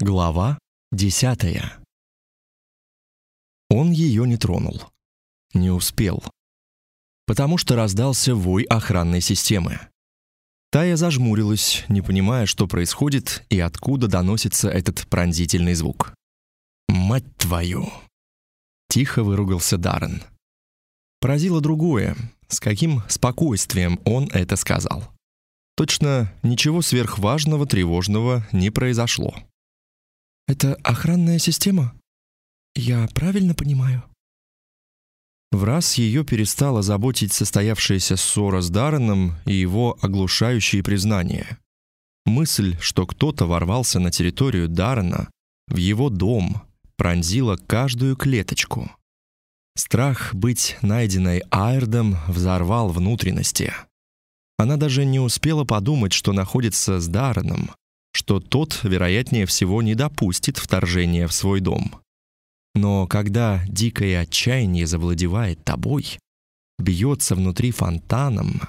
Глава десятая. Он ее не тронул. Не успел. Потому что раздался вой охранной системы. Тая зажмурилась, не понимая, что происходит и откуда доносится этот пронзительный звук. «Мать твою!» Тихо выругался Даррен. Поразило другое, с каким спокойствием он это сказал. Точно ничего сверхважного, тревожного не произошло. Это охранная система? Я правильно понимаю? В раз ее перестала заботить состоявшаяся ссора с Дарреном и его оглушающие признания. Мысль, что кто-то ворвался на территорию Даррена, в его дом, пронзила каждую клеточку. Страх быть найденной Айрдом взорвал внутренности. Она даже не успела подумать, что находится с Дарреном, что тот, вероятнее всего, не допустит вторжения в свой дом. Но когда дикое отчаяние завладевает тобой, бьется внутри фонтаном,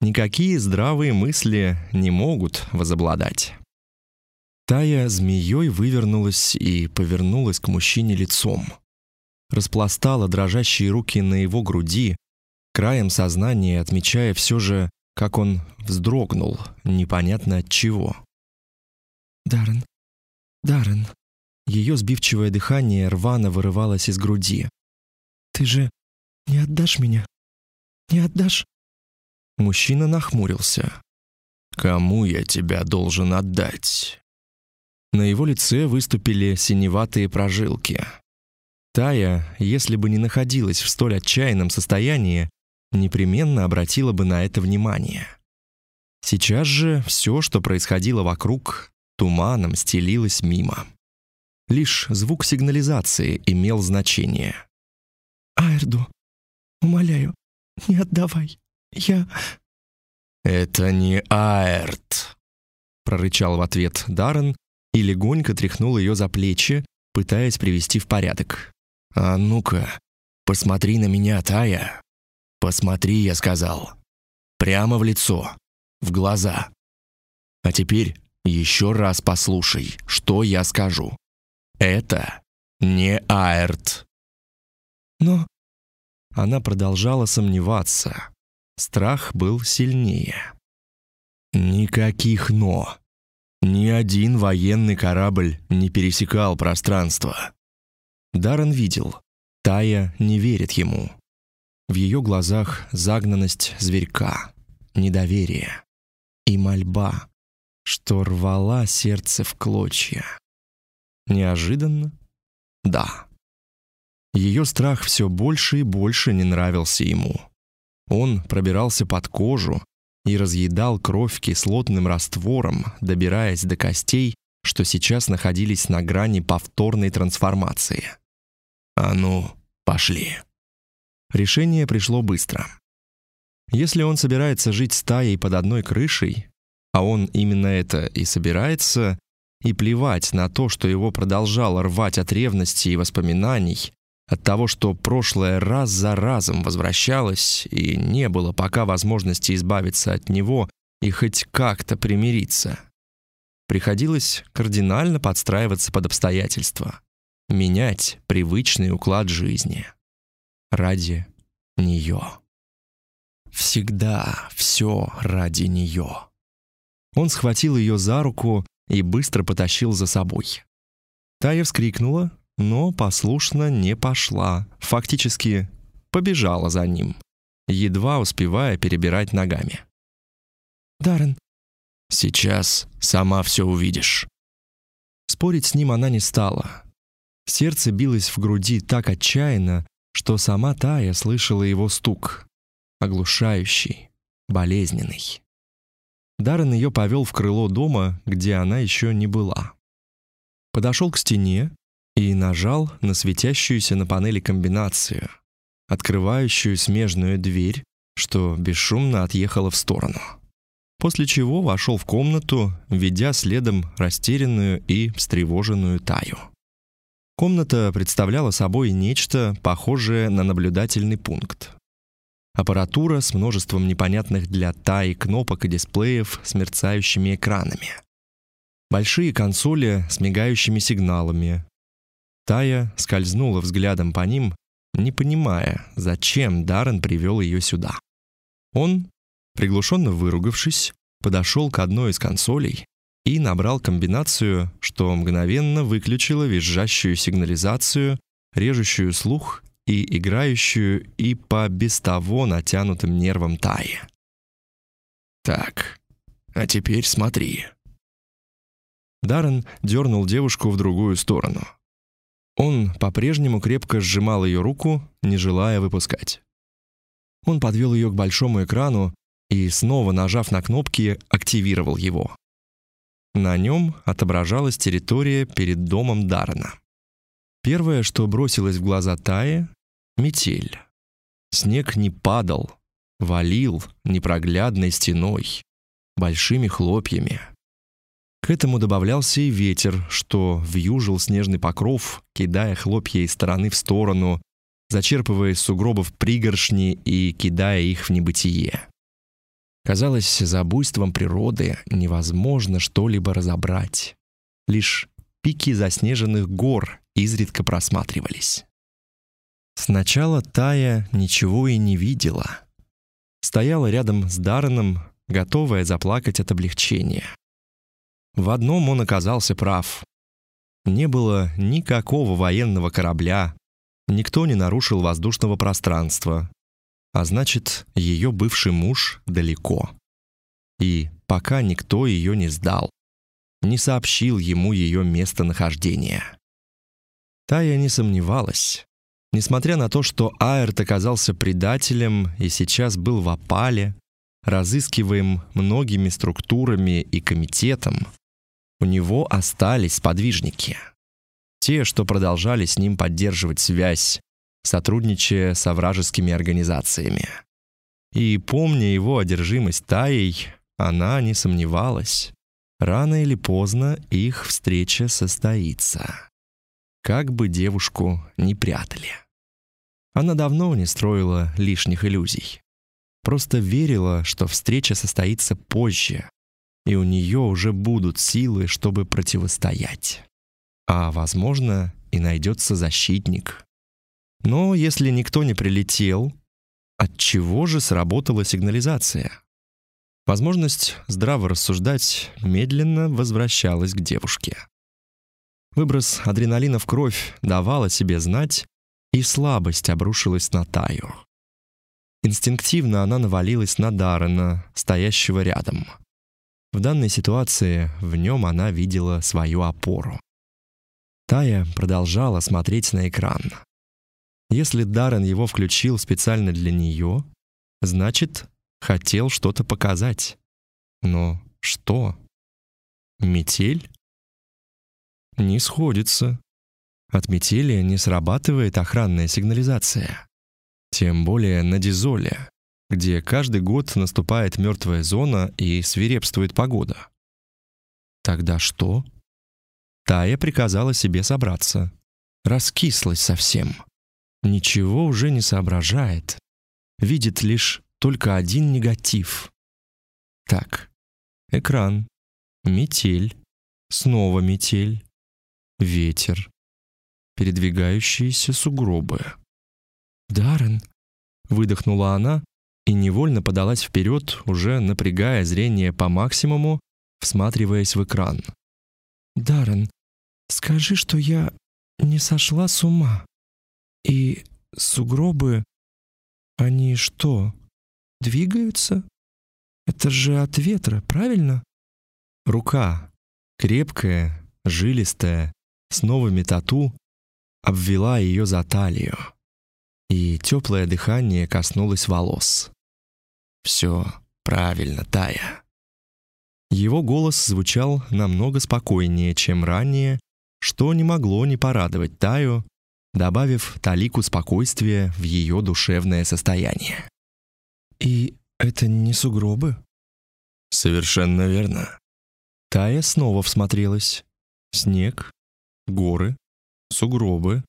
никакие здравые мысли не могут возобладать. Тая змеей вывернулась и повернулась к мужчине лицом. Распластала дрожащие руки на его груди, краем сознания отмечая все же, как он вздрогнул, непонятно от чего. Даррен, Даррен. Ее сбивчивое дыхание рвано вырывалось из груди. Ты же не отдашь меня? Не отдашь? Мужчина нахмурился. Кому я тебя должен отдать? На его лице выступили синеватые прожилки. Тая, если бы не находилась в столь отчаянном состоянии, непременно обратила бы на это внимание. Сейчас же все, что происходило вокруг, туманом стелилась мимо. Лишь звук сигнализации имел значение. «Айрду, умоляю, не отдавай. Я...» «Это не Аэрт», — прорычал в ответ Даррен и легонько тряхнул ее за плечи, пытаясь привести в порядок. «А ну-ка, посмотри на меня, Тая. Посмотри, я сказал. Прямо в лицо, в глаза. А теперь еще раз послушай, что я скажу. Это не Аэрт. Но она продолжала сомневаться. Страх был сильнее. Никаких но. Ни один военный корабль не пересекал пространство. Даррен видел. Тая не верит ему. В ее глазах загнанность зверька, недоверие и мольба, что рвала сердце в клочья. Неожиданно? Да. Ее страх все больше и больше не нравился ему. Он пробирался под кожу и разъедал кровь кислотным раствором, добираясь до костей, что сейчас находились на грани повторной трансформации. «А ну, пошли!» Решение пришло быстро. Если он собирается жить стаей под одной крышей, а он именно это и собирается, и плевать на то, что его продолжало рвать от ревности и воспоминаний, от того, что прошлое раз за разом возвращалось, и не было пока возможности избавиться от него и хоть как-то примириться. Приходилось кардинально подстраиваться под обстоятельства, менять привычный уклад жизни. Ради нее. Всегда все ради нее. Он схватил ее за руку и быстро потащил за собой. Тая вскрикнула, но послушно не пошла, фактически побежала за ним, едва успевая перебирать ногами. Даррен, сейчас сама все увидишь. Спорить с ним она не стала. Сердце билось в груди так отчаянно, что сама Тая слышала его стук, оглушающий, болезненный. Даррен ее повел в крыло дома, где она еще не была. Подошел к стене и нажал на светящуюся на панели комбинацию, открывающую смежную дверь, что бесшумно отъехала в сторону. После чего вошел в комнату, ведя следом растерянную и встревоженную Таю. Комната представляла собой нечто похожее на наблюдательный пункт. Аппаратура с множеством непонятных для Таи кнопок и дисплеев с мерцающими экранами. большие консоли с мигающими сигналами. Тая скользнула взглядом по ним, не понимая, зачем Даррен привел ее сюда. Он, приглушенно выругавшись, подошел к одной из консолей и набрал комбинацию, что мгновенно выключило визжащую сигнализацию, режущую слух и играющую и по без того натянутым нервам Таи. «Так, а теперь смотри». Даррен дернул девушку в другую сторону. Он по-прежнему крепко сжимал ее руку, не желая выпускать. Он подвел ее к большому экрану и, снова нажав на кнопки, активировал его. На нем отображалась территория перед домом Даррена. Первое, что бросилось в глаза Тае — метель. Снег не падал, валил непроглядной стеной, большими хлопьями. К этому добавлялся и ветер, что вьюжил снежный покров, кидая хлопья из стороны в сторону, зачерпывая из сугробов пригоршни и кидая их в небытие. Казалось, за буйством природы невозможно что-либо разобрать. Лишь пики заснеженных гор изредка просматривались. Сначала Тая ничего и не видела. Стояла рядом с Дарреном, готовая заплакать от облегчения. В одном он оказался прав. Не было никакого военного корабля, никто не нарушил воздушного пространства, а значит, ее бывший муж далеко. И пока никто ее не сдал, не сообщил ему ее местонахождение. Тая не сомневалась. Несмотря на то, что Аэрт оказался предателем и сейчас был в опале, разыскиваем многими структурами и комитетом, у него остались сподвижники. Те, что продолжали с ним поддерживать связь, сотрудничая с вражескими организациями. И помня его одержимость Таей, она не сомневалась. Рано или поздно их встреча состоится. Как бы девушку не прятали. Она давно не строила лишних иллюзий. Просто верила, что встреча состоится позже, и у нее уже будут силы, чтобы противостоять. А, возможно, и найдется защитник, но если никто не прилетел, от чего же сработала сигнализация? Возможность здраво рассуждать медленно возвращалась к девушке. Выброс адреналина в кровь давал о себе знать, и слабость обрушилась на Таю. Инстинктивно она навалилась на Даррена, стоящего рядом. В данной ситуации в нем она видела свою опору. Тая продолжала смотреть на экран. Если Даррен его включил специально для нее, значит, хотел что-то показать. Но что? Метель? Не сходится. От метели не срабатывает охранная сигнализация. Тем более на Дизоле, где каждый год наступает мертвая зона и свирепствует погода. Тогда что? Тая приказала себе собраться. Раскислась совсем ничего уже не соображает, видит лишь только один негатив. Так, экран, метель, снова метель, ветер, передвигающиеся сугробы. «Даррен!» — выдохнула она и невольно подалась вперед, уже напрягая зрение по максимуму, всматриваясь в экран. «Даррен, скажи, что я не сошла с ума». И сугробы, они что, двигаются? Это же от ветра, правильно? Рука, крепкая, жилистая, с новыми тату, обвела ее за талию, и теплое дыхание коснулось волос. Все правильно, Тая. Его голос звучал намного спокойнее, чем ранее, что не могло не порадовать Таю, добавив талику спокойствия в ее душевное состояние. «И это не сугробы?» «Совершенно верно». Тая снова всмотрелась. Снег, горы, сугробы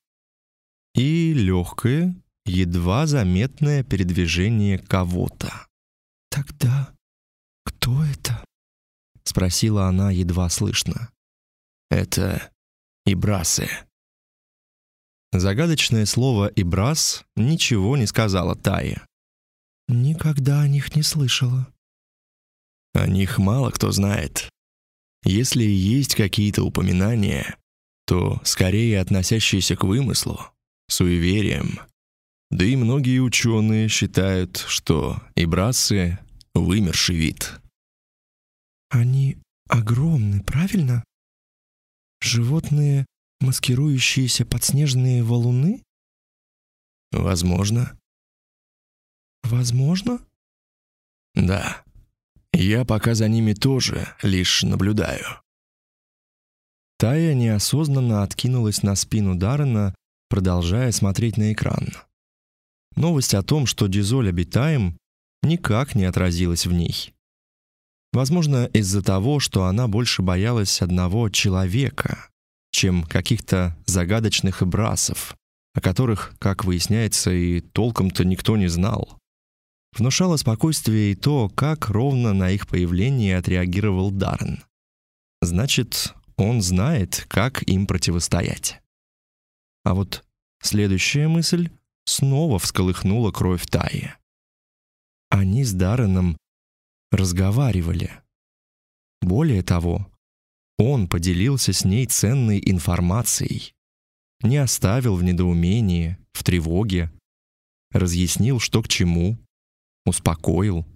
и легкое, едва заметное передвижение кого-то. «Тогда кто это?» — спросила она едва слышно. Это ибрасы. Загадочное слово «ибрас» ничего не сказала Тае. «Никогда о них не слышала». О них мало кто знает. Если есть какие-то упоминания, то скорее относящиеся к вымыслу, суевериям. Да и многие ученые считают, что ибрасы — вымерший вид. Они огромны, правильно? Животные, маскирующиеся под снежные валуны? Возможно. Возможно? Да. Я пока за ними тоже лишь наблюдаю. Тая неосознанно откинулась на спину Даррена, продолжая смотреть на экран. Новость о том, что Дизоль обитаем, никак не отразилась в ней. Возможно, из-за того, что она больше боялась одного человека, чем каких-то загадочных эбрасов, о которых, как выясняется, и толком-то никто не знал. Внушало спокойствие и то, как ровно на их появление отреагировал Даррен. Значит, он знает, как им противостоять. А вот следующая мысль снова всколыхнула кровь Таи. Они с Дарреном разговаривали. Более того, он поделился с ней ценной информацией, не оставил в недоумении, в тревоге, разъяснил, что к чему, успокоил.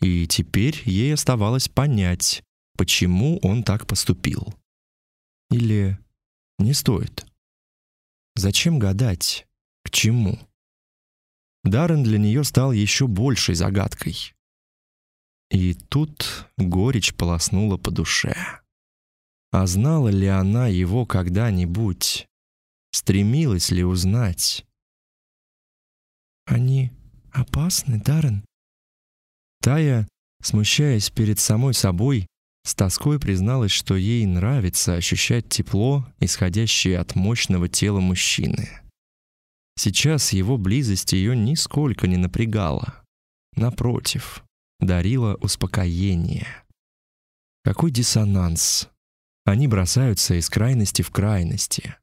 И теперь ей оставалось понять, почему он так поступил. Или не стоит. Зачем гадать? К чему? Даррен для нее стал еще большей загадкой. И тут горечь полоснула по душе. А знала ли она его когда-нибудь? Стремилась ли узнать? «Они опасны, Даррен?» Тая, смущаясь перед самой собой, с тоской призналась, что ей нравится ощущать тепло, исходящее от мощного тела мужчины. Сейчас его близость ее нисколько не напрягала. Напротив, дарила успокоение. Какой диссонанс! Они бросаются из крайности в крайности.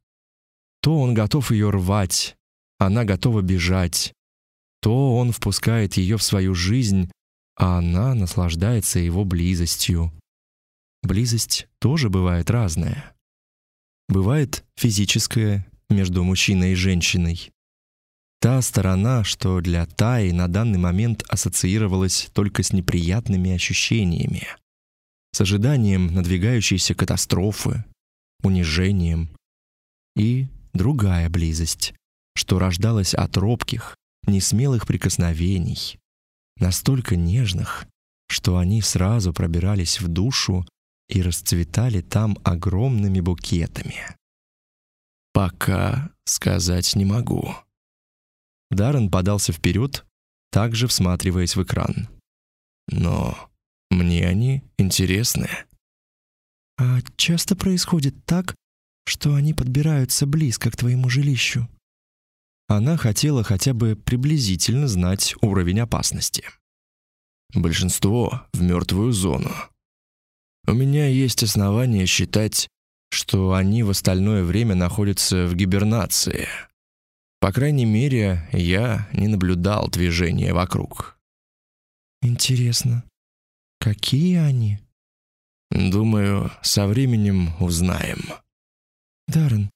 То он готов ее рвать, она готова бежать. То он впускает ее в свою жизнь, а она наслаждается его близостью. Близость тоже бывает разная. Бывает физическая между мужчиной и женщиной. Та сторона, что для Таи на данный момент ассоциировалась только с неприятными ощущениями, с ожиданием надвигающейся катастрофы, унижением. И другая близость, что рождалась от робких, несмелых прикосновений, настолько нежных, что они сразу пробирались в душу и расцветали там огромными букетами. Пока сказать не могу. Даррен подался вперед, также всматриваясь в экран. Но мне они интересны. А часто происходит так, что они подбираются близко к твоему жилищу. Она хотела хотя бы приблизительно знать уровень опасности. Большинство в мертвую зону. У меня есть основания считать, что они в остальное время находятся в гибернации. По крайней мере, я не наблюдал движения вокруг. Интересно, какие они? Думаю, со временем узнаем. Даррен,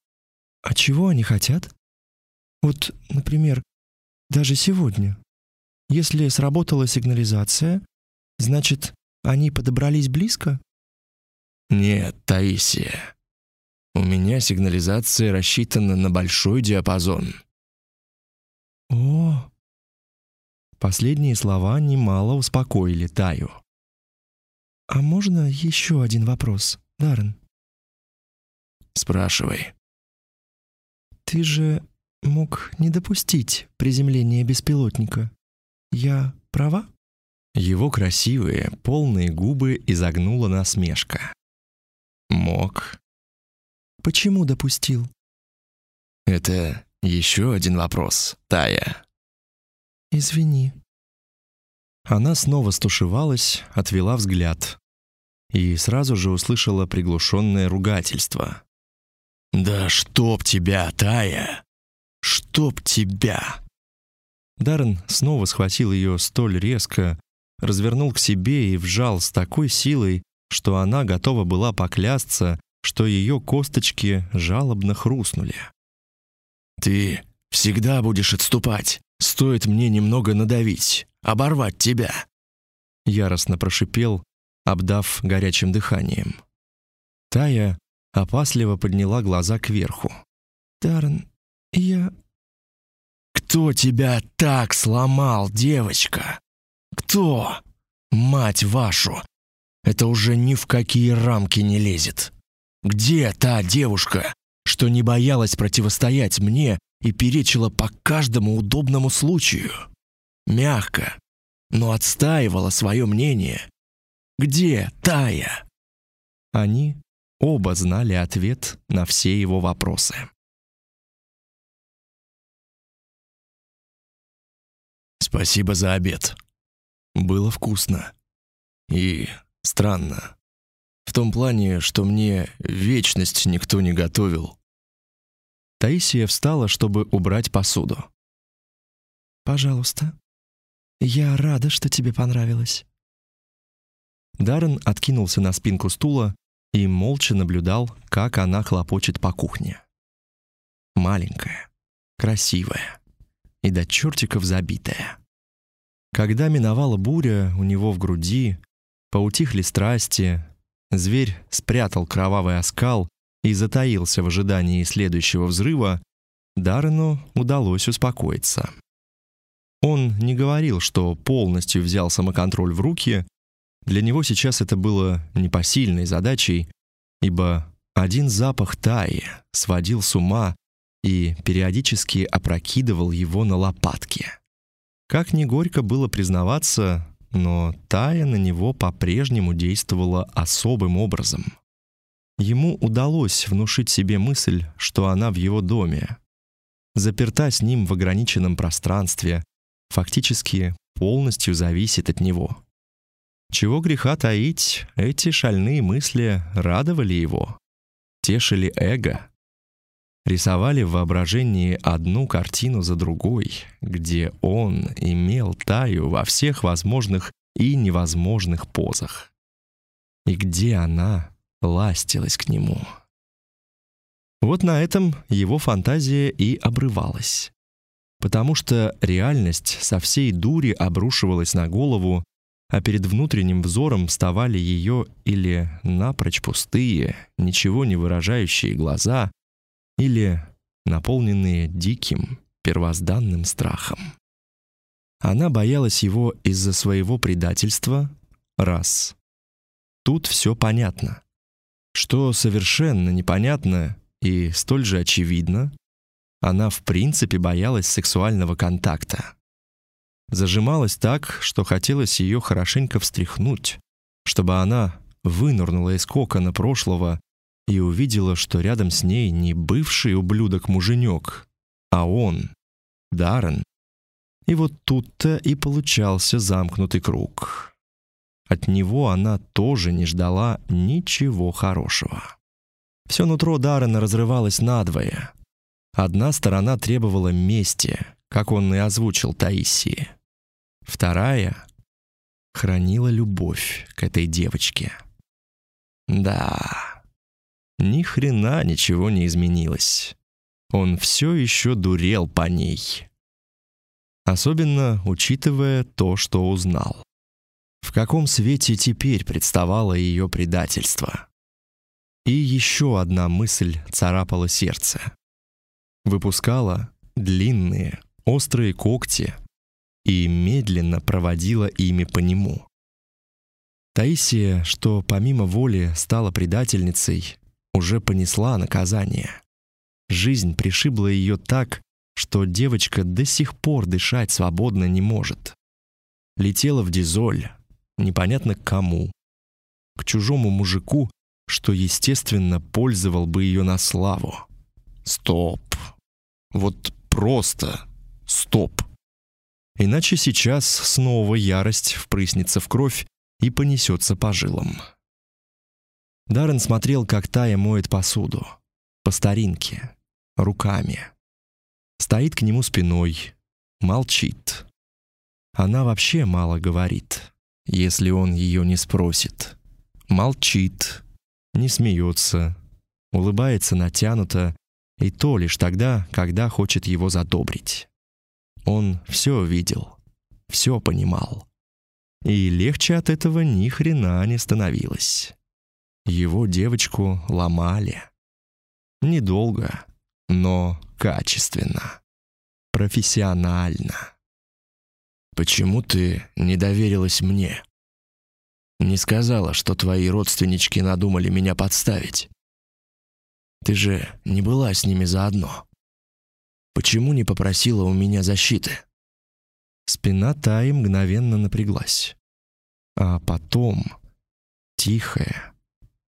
а чего они хотят? Вот, например, даже сегодня. Если сработала сигнализация, значит, они подобрались близко? Нет, Таисия. У меня сигнализация рассчитана на большой диапазон. О! Последние слова немало успокоили Таю. А можно еще один вопрос, Даррен? Спрашивай. Ты же мог не допустить приземления беспилотника. Я права? Его красивые, полные губы изогнула насмешка. Мог. Почему допустил? Это еще один вопрос, Тая. Извини. Она снова стушевалась, отвела взгляд. и сразу же услышала приглушенное ругательство. «Да чтоб тебя, Тая! Чтоб тебя!» Даррен снова схватил ее столь резко, развернул к себе и вжал с такой силой, что она готова была поклясться, что ее косточки жалобно хрустнули. «Ты всегда будешь отступать. Стоит мне немного надавить, оборвать тебя!» Яростно прошипел, обдав горячим дыханием. Тая опасливо подняла глаза кверху. «Даррен, я...» «Кто тебя так сломал, девочка? Кто? Мать вашу! Это уже ни в какие рамки не лезет. Где та девушка, что не боялась противостоять мне и перечила по каждому удобному случаю? Мягко, но отстаивала свое мнение. Где Тая?» Они оба знали ответ на все его вопросы. Спасибо за обед. Было вкусно. И странно. В том плане, что мне вечность никто не готовил. Таисия встала, чтобы убрать посуду. «Пожалуйста. Я рада, что тебе понравилось». Даррен откинулся на спинку стула и молча наблюдал, как она хлопочет по кухне. Маленькая, красивая, и до чертиков забитая. Когда миновала буря у него в груди, поутихли страсти, зверь спрятал кровавый оскал и затаился в ожидании следующего взрыва, Даррену удалось успокоиться. Он не говорил, что полностью взял самоконтроль в руки. Для него сейчас это было непосильной задачей, ибо один запах Таи сводил с ума и периодически опрокидывал его на лопатки. Как ни горько было признаваться, но Тая на него по-прежнему действовала особым образом. Ему удалось внушить себе мысль, что она в его доме, заперта с ним в ограниченном пространстве, фактически полностью зависит от него. Чего греха таить, эти шальные мысли радовали его, тешили эго, рисовали в воображении одну картину за другой, где он имел Таю во всех возможных и невозможных позах. И где она ластилась к нему. Вот на этом его фантазия и обрывалась. Потому что реальность со всей дури обрушивалась на голову, а перед внутренним взором вставали ее или напрочь пустые, ничего не выражающие глаза, или наполненные диким, первозданным страхом. Она боялась его из-за своего предательства раз. Тут все понятно. Что совершенно непонятно и столь же очевидно, она в принципе боялась сексуального контакта. Зажималась так, что хотелось ее хорошенько встряхнуть, чтобы она вынырнула из кокона прошлого и увидела, что рядом с ней не бывший ублюдок-муженек, а он, Даррен. И вот тут-то и получался замкнутый круг. От него она тоже не ждала ничего хорошего. Все нутро Даррена разрывалось надвое. Одна сторона требовала мести, как он и озвучил Таисии. Вторая хранила любовь к этой девочке. Да, ни хрена ничего не изменилось. Он все еще дурел по ней. Особенно учитывая то, что узнал. В каком свете теперь представало ее предательство? И еще одна мысль царапала сердце. Выпускала длинные, острые когти и медленно проводила ими по нему. Таисия, что помимо воли стала предательницей, уже понесла наказание. Жизнь пришибла ее так, что девочка до сих пор дышать свободно не может. Летела в дизоль, непонятно к кому. К чужому мужику, что, естественно, пользовал бы ее на славу. Стоп. Вот просто стоп. Иначе сейчас снова ярость впрыснется в кровь и понесется по жилам. Даррен смотрел, как Тая моет посуду. По старинке. Руками. Стоит к нему спиной. Молчит. Она вообще мало говорит, если он ее не спросит. Молчит. Не смеется. Улыбается натянуто. И то лишь тогда, когда хочет его задобрить. Он все видел. Все понимал. И легче от этого ни хрена не становилось. Его девочку ломали. Недолго, но качественно. Профессионально. Почему ты не доверилась мне? Не сказала, что твои родственнички надумали меня подставить. Ты же не была с ними заодно. Почему не попросила у меня защиты? Спина Таи мгновенно напряглась. А потом тихое,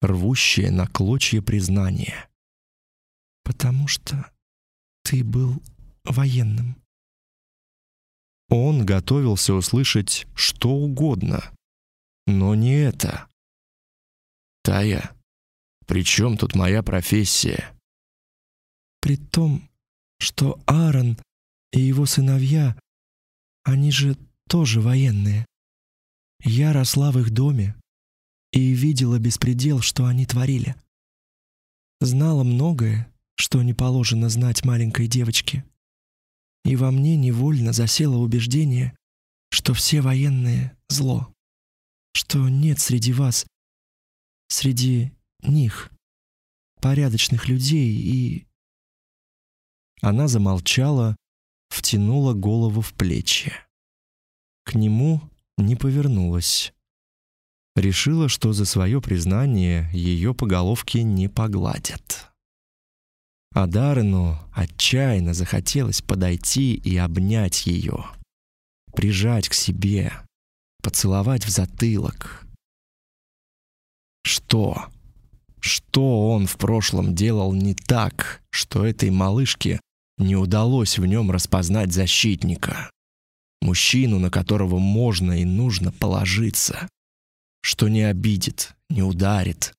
рвущее на клочья признание. «Потому что ты был военным». Он готовился услышать что угодно, но не это. «Тая, при чем тут моя профессия?» «При том, что Аарон и его сыновья, они же тоже военные. Я росла в их доме и видела беспредел, что они творили. Знала многое, что не положено знать маленькой девочке. И во мне невольно засело убеждение, что все военные — зло, что нет среди вас, среди них, порядочных людей и... Она замолчала, втянула голову в плечи. К нему не повернулась. Решила, что за свое признание ее по головке не погладят. А Даррену отчаянно захотелось подойти и обнять ее, прижать к себе, поцеловать в затылок. Что? Что он в прошлом делал не так, что этой малышке не удалось в нем распознать защитника? Мужчину, на которого можно и нужно положиться. Что не обидит, не ударит,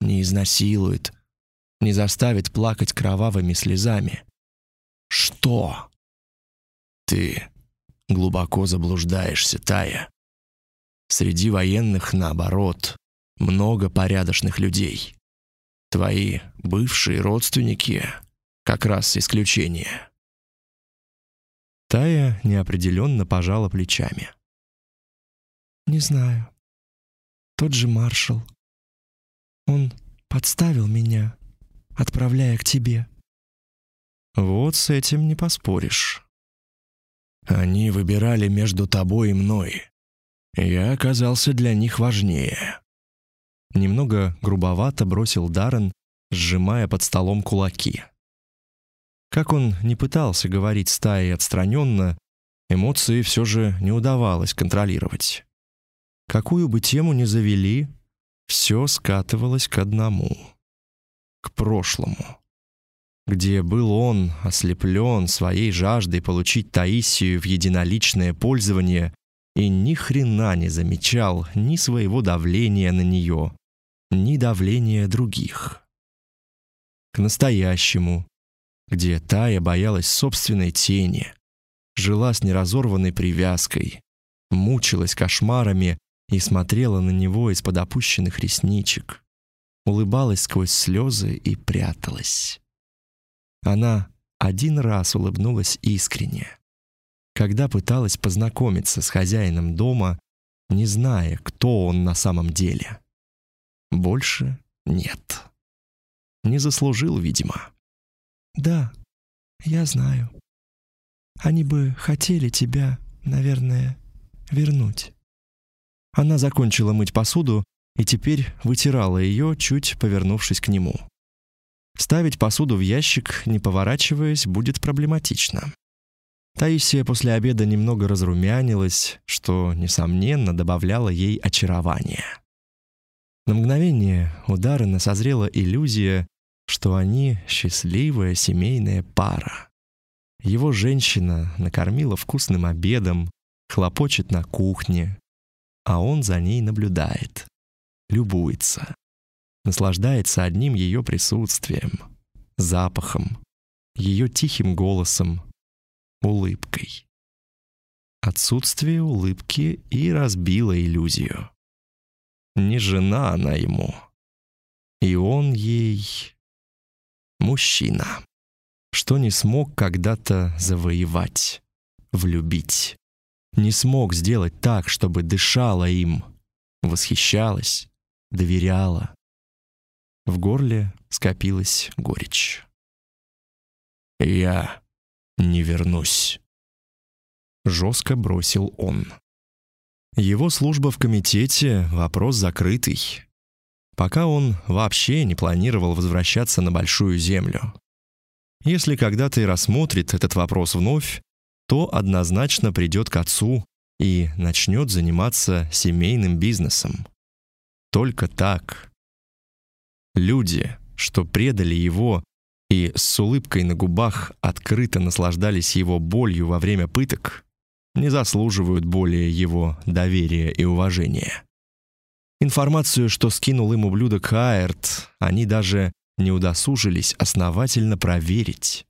не изнасилует, не заставит плакать кровавыми слезами. Что? Ты глубоко заблуждаешься, Тая. Среди военных, наоборот, много порядочных людей. Твои бывшие родственники как раз исключение. Тая неопределенно пожала плечами. «Не знаю. Тот же маршал. Он подставил меня, отправляя к тебе». «Вот с этим не поспоришь. Они выбирали между тобой и мной. Я оказался для них важнее». Немного грубовато бросил Даррен, сжимая под столом кулаки. Как он не пытался говорить с Таей отстраненно, эмоции все же не удавалось контролировать. Какую бы тему ни завели, все скатывалось к одному — к прошлому. Где был он ослеплен своей жаждой получить Таисию в единоличное пользование и ни хрена не замечал ни своего давления на нее, ни давления других. К настоящему, где Тая боялась собственной тени, жила с неразорванной привязкой, мучилась кошмарами и смотрела на него из-под опущенных ресничек, улыбалась сквозь слезы и пряталась. Она один раз улыбнулась искренне, когда пыталась познакомиться с хозяином дома, не зная, кто он на самом деле. Больше нет. Не заслужил, видимо. Да, я знаю. Они бы хотели тебя, наверное, вернуть. Она закончила мыть посуду и теперь вытирала ее, чуть повернувшись к нему. Ставить посуду в ящик, не поворачиваясь, будет проблематично. Таисия после обеда немного разрумянилась, что, несомненно, добавляло ей очарования. На мгновение у Даррена созрела иллюзия, что они счастливая семейная пара. Его женщина накормила вкусным обедом, хлопочет на кухне, а он за ней наблюдает, любуется. наслаждается одним ее присутствием, запахом, ее тихим голосом, улыбкой. Отсутствие улыбки и разбило иллюзию. Не жена она ему, и он ей мужчина, что не смог когда-то завоевать, влюбить. Не смог сделать так, чтобы дышала им, восхищалась, доверяла. В горле скопилась горечь. «Я не вернусь», — жестко бросил он. Его служба в комитете — вопрос закрытый. Пока он вообще не планировал возвращаться на Большую Землю. Если когда-то и рассмотрит этот вопрос вновь, то однозначно придет к отцу и начнет заниматься семейным бизнесом. Только так. Люди, что предали его и с улыбкой на губах открыто наслаждались его болью во время пыток, не заслуживают более его доверия и уважения. Информацию, что скинул им ублюдок Хайерт, они даже не удосужились основательно проверить.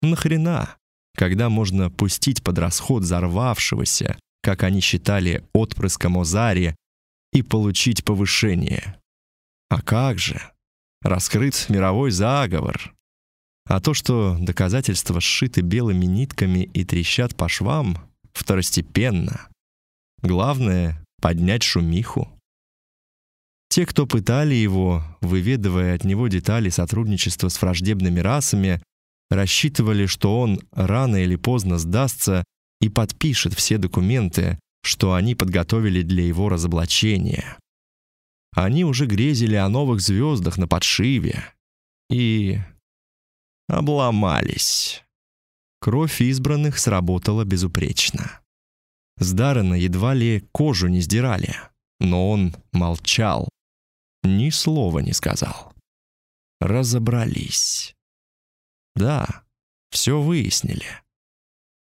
Нахрена, когда можно пустить под расход взорвавшегося, как они считали, отпрыска Мозари, и получить повышение? А как же? Раскрыт мировой заговор. А то, что доказательства сшиты белыми нитками и трещат по швам, второстепенно. Главное — поднять шумиху. Те, кто пытали его, выведывая от него детали сотрудничества с враждебными расами, рассчитывали, что он рано или поздно сдастся и подпишет все документы, что они подготовили для его разоблачения. Они уже грезили о новых звездах на подшиве и обломались. Кровь избранных сработала безупречно. С Даррена едва ли кожу не сдирали, но он молчал, ни слова не сказал. Разобрались. Да, все выяснили.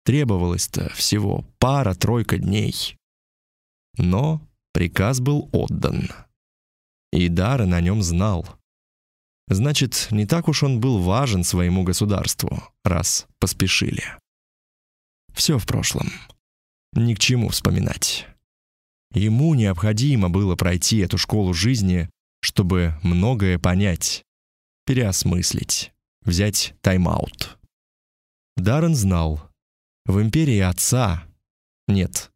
Требовалось-то всего пара-тройка дней. Но приказ был отдан. И Дара на нем знал. Значит, не так уж он был важен своему государству, раз поспешили. Все в прошлом. Ни к чему вспоминать. Ему необходимо было пройти эту школу жизни, чтобы многое понять, переосмыслить, взять тайм-аут. Даррен знал, в империи отца, нет,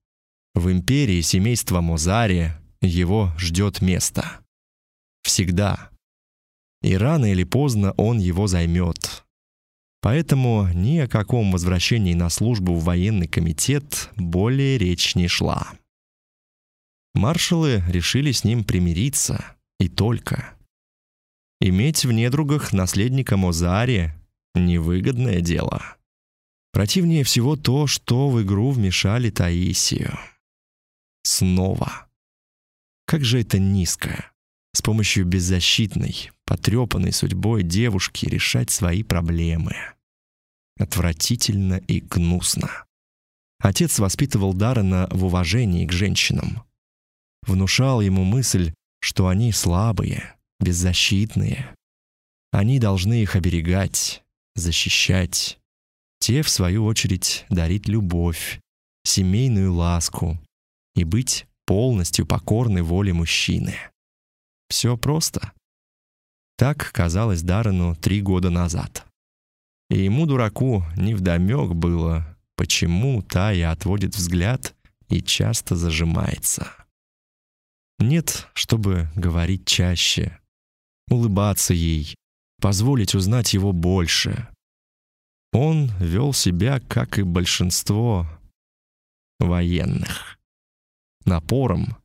в империи семейства Мозари его ждет место. Всегда. И рано или поздно он его займет. Поэтому ни о каком возвращении на службу в военный комитет более речь не шла. Маршалы решили с ним примириться, и только. Иметь в недругах наследника Мозари — невыгодное дело. Противнее всего то, что в игру вмешали Таисию. Снова. Как же это низко с помощью беззащитной, потрепанной судьбой девушки решать свои проблемы. Отвратительно и гнусно. Отец воспитывал Даррена в уважении к женщинам. Внушал ему мысль, что они слабые, беззащитные. Они должны их оберегать, защищать. Те, в свою очередь, дарить любовь, семейную ласку и быть полностью покорны воле мужчины. Все просто. Так казалось Даррену три года назад. И ему, дураку, невдомек было, почему Тая отводит взгляд и часто зажимается. Нет, чтобы говорить чаще, улыбаться ей, позволить узнать его больше. Он вел себя, как и большинство военных. Напором,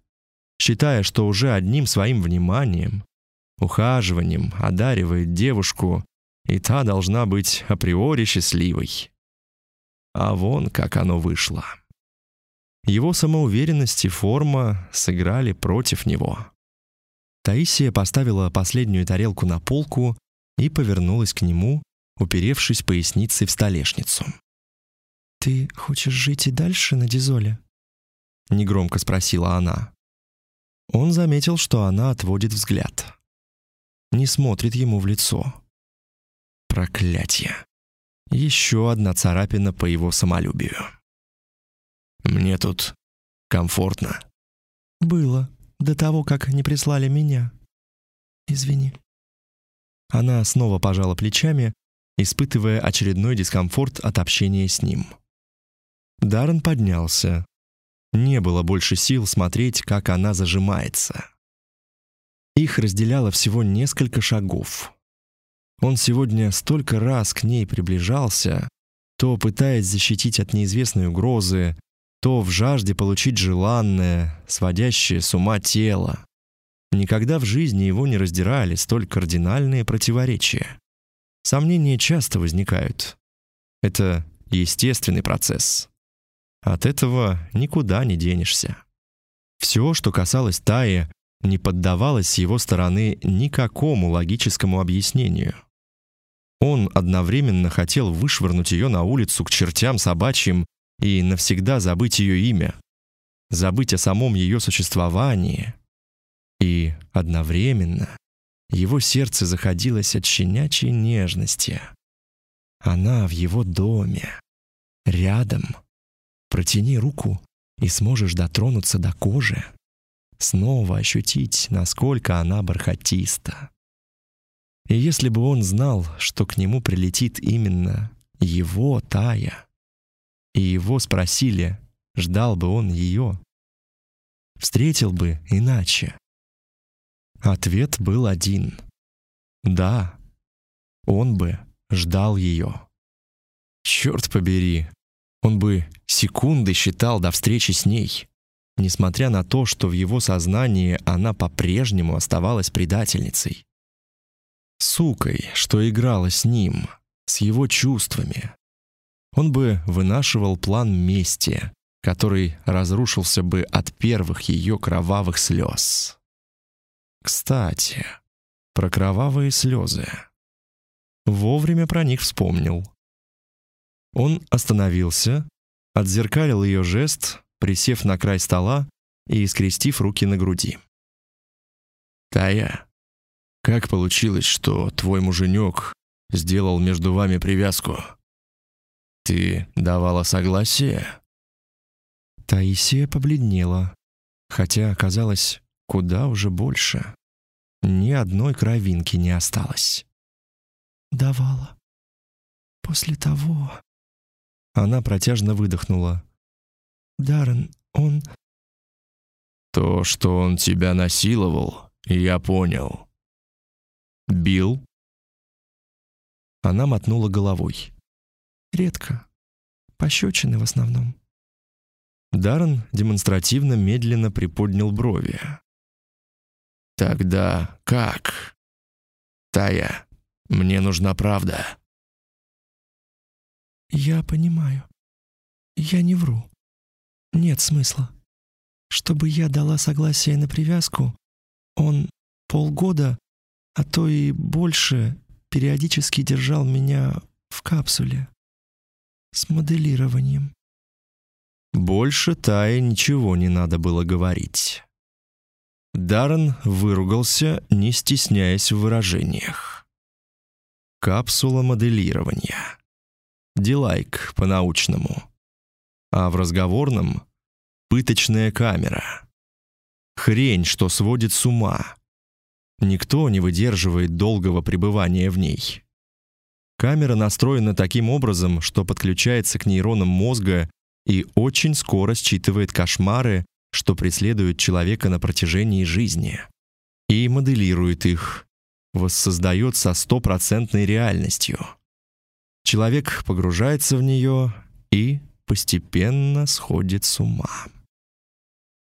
считая, что уже одним своим вниманием, ухаживанием одаривает девушку, и та должна быть априори счастливой. А вон как оно вышло. Его самоуверенность и форма сыграли против него. Таисия поставила последнюю тарелку на полку и повернулась к нему, уперевшись поясницей в столешницу. «Ты хочешь жить и дальше на Дизоле?» — негромко спросила она. Он заметил, что она отводит взгляд. не смотрит ему в лицо. Проклятье. Еще одна царапина по его самолюбию. Мне тут комфортно. Было до того, как не прислали меня. Извини. Она снова пожала плечами, испытывая очередной дискомфорт от общения с ним. Даррен поднялся. Не было больше сил смотреть, как она зажимается. Их разделяло всего несколько шагов. Он сегодня столько раз к ней приближался, то пытаясь защитить от неизвестной угрозы, то в жажде получить желанное, сводящее с ума тело. Никогда в жизни его не раздирали столь кардинальные противоречия. Сомнения часто возникают. Это естественный процесс. От этого никуда не денешься. Все, что касалось Таи, не поддавалось с его стороны никакому логическому объяснению. Он одновременно хотел вышвырнуть ее на улицу к чертям собачьим и навсегда забыть ее имя, забыть о самом ее существовании. И одновременно его сердце заходилось от щенячьей нежности. Она в его доме, рядом. Протяни руку, и сможешь дотронуться до кожи, снова ощутить, насколько она бархатиста. И если бы он знал, что к нему прилетит именно его Тая, и его спросили, ждал бы он ее, встретил бы иначе. Ответ был один. Да, он бы ждал ее. Черт побери, он бы секунды считал до встречи с ней, несмотря на то, что в его сознании она по-прежнему оставалась предательницей. Сукой, что играла с ним, с его чувствами. Он бы вынашивал план мести, который разрушился бы от первых ее кровавых слез. Кстати, про кровавые слезы. Вовремя про них вспомнил. Он остановился, отзеркалил ее жест, присев на край стола и скрестив руки на груди. «Тая, как получилось, что твой муженек сделал между вами привязку? Ты давала согласие?» Таисия побледнела, хотя оказалось куда уже больше. Ни одной кровинки не осталось. Давала. После того... Она протяжно выдохнула. Даррен, он... То, что он тебя насиловал, я понял. Бил? Она мотнула головой. Редко. Пощечины в основном. Даррен демонстративно медленно приподнял брови. Тогда как? Тая, мне нужна правда. Я понимаю. Я не вру. Нет смысла. Чтобы я дала согласие на привязку, он полгода, а то и больше, периодически держал меня в капсуле с моделированием. Больше Тае ничего не надо было говорить. Даррен выругался, не стесняясь в выражениях. Капсула моделирования. Дилайк по-научному. А в разговорном — пыточная камера. Хрень, что сводит с ума. Никто не выдерживает долгого пребывания в ней. Камера настроена таким образом, что подключается к нейронам мозга и очень скоро считывает кошмары, что преследуют человека на протяжении жизни, и моделирует их, воссоздает со стопроцентной реальностью. Человек погружается в нее и постепенно сходит с ума.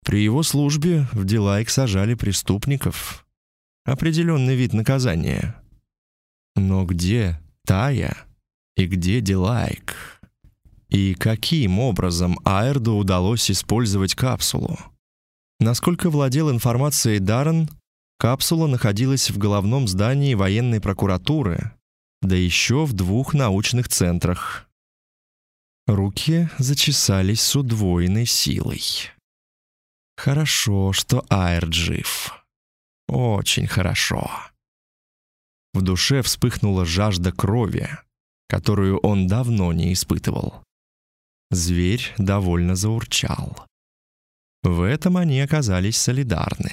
При его службе в Дилайк сажали преступников. Определенный вид наказания. Но где Тая и где Дилайк? И каким образом Аэрду удалось использовать капсулу? Насколько владел информацией Даррен, капсула находилась в головном здании военной прокуратуры, да еще в двух научных центрах. Руки зачесались с удвоенной силой. Хорошо, что Аэр жив. Очень хорошо. В душе вспыхнула жажда крови, которую он давно не испытывал. Зверь довольно заурчал. В этом они оказались солидарны.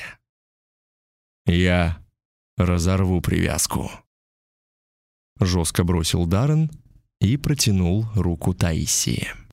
«Я разорву привязку», — жестко бросил Даррен и протянул руку Таисии.